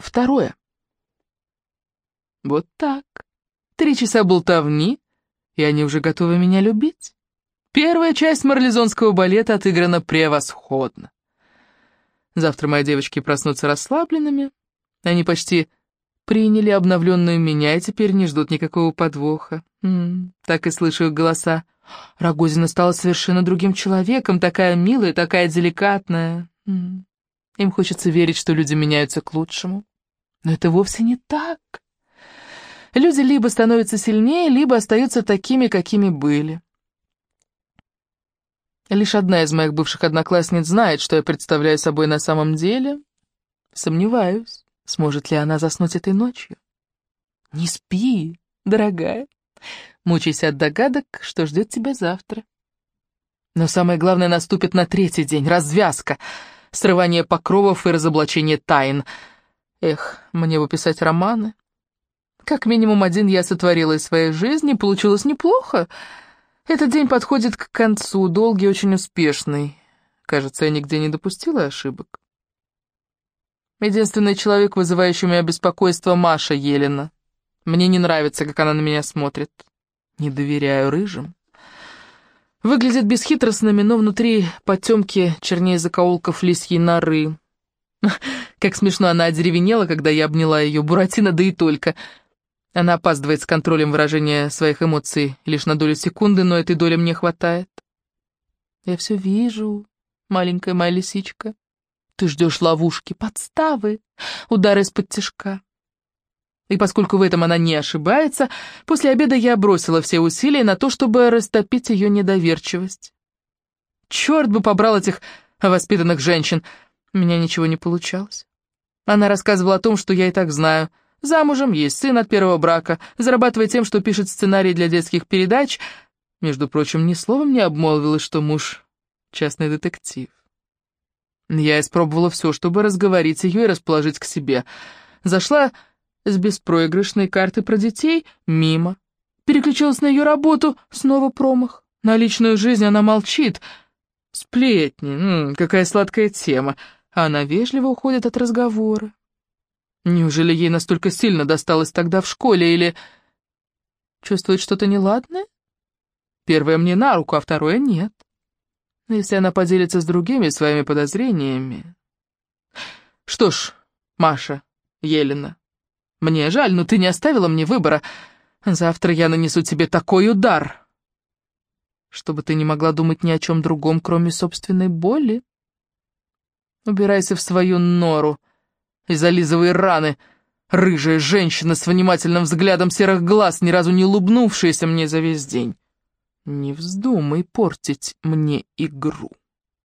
второе. Вот так. Три часа болтовни, и они уже готовы меня любить. Первая часть марлезонского балета отыграна превосходно. Завтра мои девочки проснутся расслабленными. Они почти приняли обновленную меня и теперь не ждут никакого подвоха. М -м, так и слышу их голоса. Рогозина стала совершенно другим человеком, такая милая, такая деликатная. М им хочется верить, что люди меняются к лучшему. Но это вовсе не так. Люди либо становятся сильнее, либо остаются такими, какими были. Лишь одна из моих бывших одноклассниц знает, что я представляю собой на самом деле. Сомневаюсь, сможет ли она заснуть этой ночью. Не спи, дорогая. Мучайся от догадок, что ждет тебя завтра. Но самое главное наступит на третий день — развязка, срывание покровов и разоблачение тайн. Эх, мне бы писать романы. Как минимум один я сотворила из своей жизни, получилось неплохо — этот день подходит к концу, долгий, очень успешный. Кажется, я нигде не допустила ошибок. Единственный человек, вызывающий у меня беспокойство, Маша Елена. Мне не нравится, как она на меня смотрит. Не доверяю рыжим. Выглядят бесхитростными, но внутри потемки чернее закоулков лисьей норы. Как смешно она одеревенела, когда я обняла ее, Буратино, да и только — она опаздывает с контролем выражения своих эмоций лишь на долю секунды, но этой доли мне хватает. Я все вижу, маленькая моя лисичка. Ты ждешь ловушки, подставы, удары из-под тяжка. И поскольку в этом она не ошибается, после обеда я бросила все усилия на то, чтобы растопить ее недоверчивость. Черт бы побрал этих воспитанных женщин. У меня ничего не получалось. Она рассказывала о том, что я и так знаю — Замужем, есть сын от первого брака, зарабатывает тем, что пишет сценарий для детских передач. Между прочим, ни словом не обмолвилась, что муж — частный детектив. Я испробовала все, чтобы разговорить ее и расположить к себе. Зашла с беспроигрышной карты про детей мимо. Переключилась на ее работу, снова промах. На личную жизнь она молчит. Сплетни, м -м, какая сладкая тема. Она вежливо уходит от разговора. Неужели ей настолько сильно досталось тогда в школе, или... Чувствует что-то неладное? Первое мне на руку, а второе нет. Если она поделится с другими своими подозрениями... Что ж, Маша, Елена, мне жаль, но ты не оставила мне выбора. Завтра я нанесу тебе такой удар, чтобы ты не могла думать ни о чем другом, кроме собственной боли. Убирайся в свою нору, — и зализывай раны. Рыжая женщина с внимательным взглядом серых глаз, ни разу не улыбнувшаяся мне за весь день. Не вздумай портить мне игру.